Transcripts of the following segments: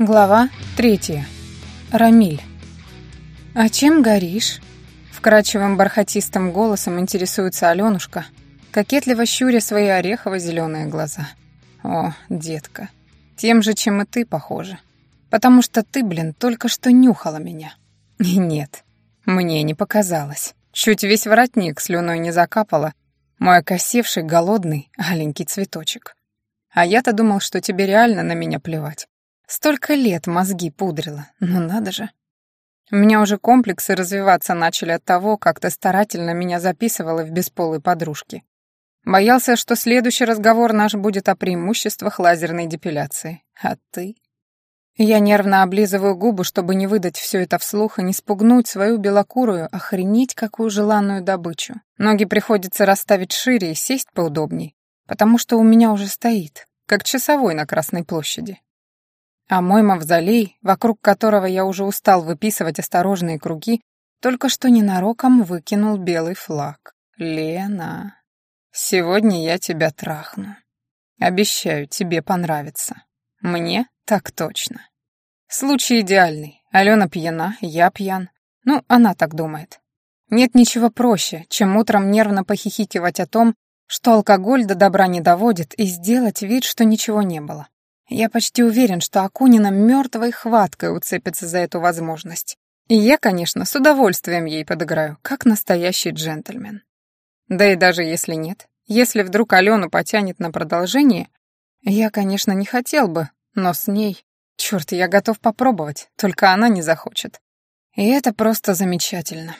Глава третья. Рамиль. «А чем горишь?» Вкрадчивым бархатистым голосом интересуется Алёнушка, кокетливо щуря свои орехово-зелёные глаза. «О, детка, тем же, чем и ты, похоже. Потому что ты, блин, только что нюхала меня». И нет, мне не показалось. Чуть весь воротник слюной не закапала, мой окосевший, голодный, аленький цветочек. А я-то думал, что тебе реально на меня плевать. Столько лет мозги пудрила, ну надо же. У меня уже комплексы развиваться начали от того, как ты старательно меня записывала в бесполой подружки. Боялся, что следующий разговор наш будет о преимуществах лазерной депиляции. А ты? Я нервно облизываю губы, чтобы не выдать все это вслух и не спугнуть свою белокурую, охренеть какую желанную добычу. Ноги приходится расставить шире и сесть поудобней, потому что у меня уже стоит, как часовой на Красной площади. А мой мавзолей, вокруг которого я уже устал выписывать осторожные круги, только что ненароком выкинул белый флаг. «Лена, сегодня я тебя трахну. Обещаю, тебе понравится. Мне так точно». Случай идеальный. Алена пьяна, я пьян. Ну, она так думает. Нет ничего проще, чем утром нервно похихикивать о том, что алкоголь до добра не доводит, и сделать вид, что ничего не было. Я почти уверен, что Акунина мертвой хваткой уцепится за эту возможность. И я, конечно, с удовольствием ей подыграю, как настоящий джентльмен. Да и даже если нет, если вдруг Алену потянет на продолжение, я, конечно, не хотел бы, но с ней... Черт, я готов попробовать, только она не захочет. И это просто замечательно.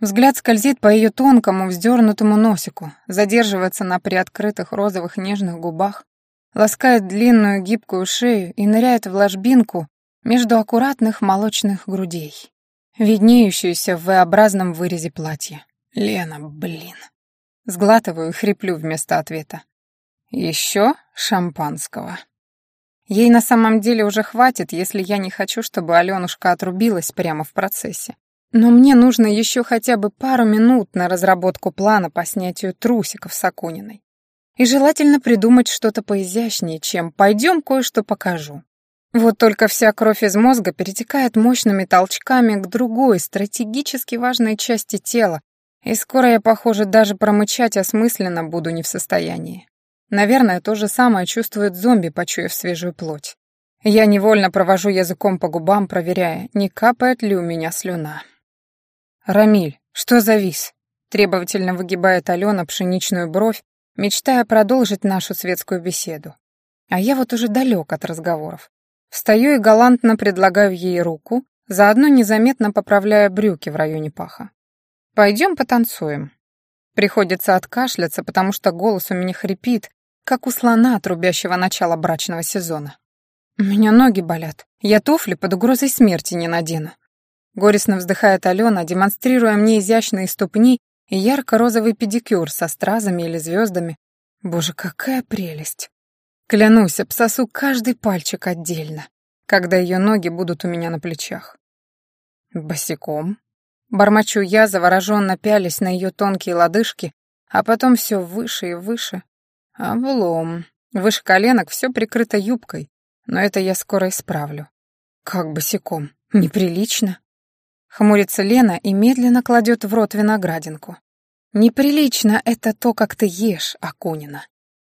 Взгляд скользит по ее тонкому, вздернутому носику, задерживается на приоткрытых розовых нежных губах, ласкает длинную гибкую шею и ныряет в ложбинку между аккуратных молочных грудей, виднеющуюся в V-образном вырезе платья. «Лена, блин!» Сглатываю и хриплю вместо ответа. «Еще шампанского». Ей на самом деле уже хватит, если я не хочу, чтобы Аленушка отрубилась прямо в процессе. Но мне нужно еще хотя бы пару минут на разработку плана по снятию трусиков с Акуниной. И желательно придумать что-то поизящнее, чем «пойдем кое-что покажу». Вот только вся кровь из мозга перетекает мощными толчками к другой, стратегически важной части тела, и скоро я, похоже, даже промычать осмысленно буду не в состоянии. Наверное, то же самое чувствует зомби, почуяв свежую плоть. Я невольно провожу языком по губам, проверяя, не капает ли у меня слюна. «Рамиль, что завис?» Требовательно выгибает Алена пшеничную бровь, мечтая продолжить нашу светскую беседу. А я вот уже далек от разговоров. Встаю и галантно предлагаю ей руку, заодно незаметно поправляя брюки в районе паха. «Пойдем потанцуем». Приходится откашляться, потому что голос у меня хрипит, как у слона, трубящего начала брачного сезона. У меня ноги болят. Я туфли под угрозой смерти не надену. Горестно вздыхает Алена, демонстрируя мне изящные ступни и ярко-розовый педикюр со стразами или звездами. Боже, какая прелесть! Клянусь, обсосу каждый пальчик отдельно, когда ее ноги будут у меня на плечах. Босиком. Бормочу я, завороженно пялись на ее тонкие лодыжки, а потом все выше и выше. Облом. Выше коленок все прикрыто юбкой, но это я скоро исправлю. Как босиком? Неприлично. Хмурится Лена и медленно кладет в рот виноградинку. Неприлично это то, как ты ешь, Акунина.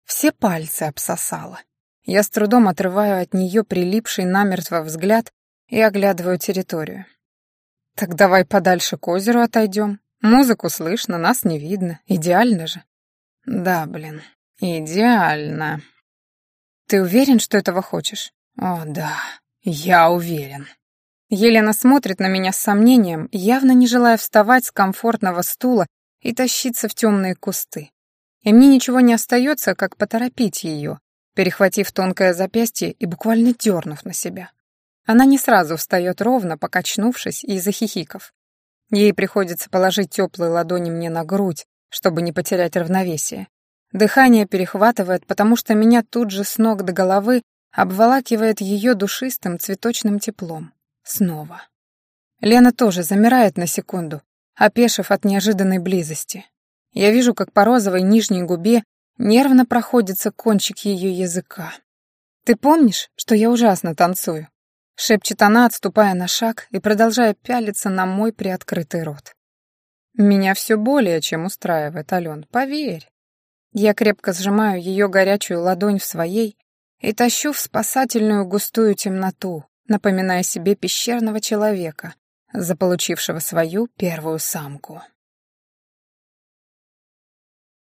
Все пальцы обсосала. Я с трудом отрываю от нее прилипший намертво взгляд и оглядываю территорию. Так давай подальше к озеру отойдем. Музыку слышно, нас не видно. Идеально же. Да, блин, идеально. Ты уверен, что этого хочешь? О, да, я уверен. Елена смотрит на меня с сомнением, явно не желая вставать с комфортного стула и тащиться в темные кусты. И мне ничего не остается, как поторопить ее, перехватив тонкое запястье и буквально дернув на себя. Она не сразу встает ровно, покачнувшись и захихиков. Ей приходится положить теплые ладони мне на грудь, чтобы не потерять равновесие. Дыхание перехватывает, потому что меня тут же с ног до головы обволакивает ее душистым цветочным теплом. Снова. Лена тоже замирает на секунду, опешив от неожиданной близости. Я вижу, как по розовой нижней губе нервно проходится кончик ее языка. «Ты помнишь, что я ужасно танцую?» шепчет она, отступая на шаг и продолжая пялиться на мой приоткрытый рот. Меня все более чем устраивает, Ален, поверь. Я крепко сжимаю ее горячую ладонь в своей и тащу в спасательную густую темноту, напоминая себе пещерного человека, заполучившего свою первую самку.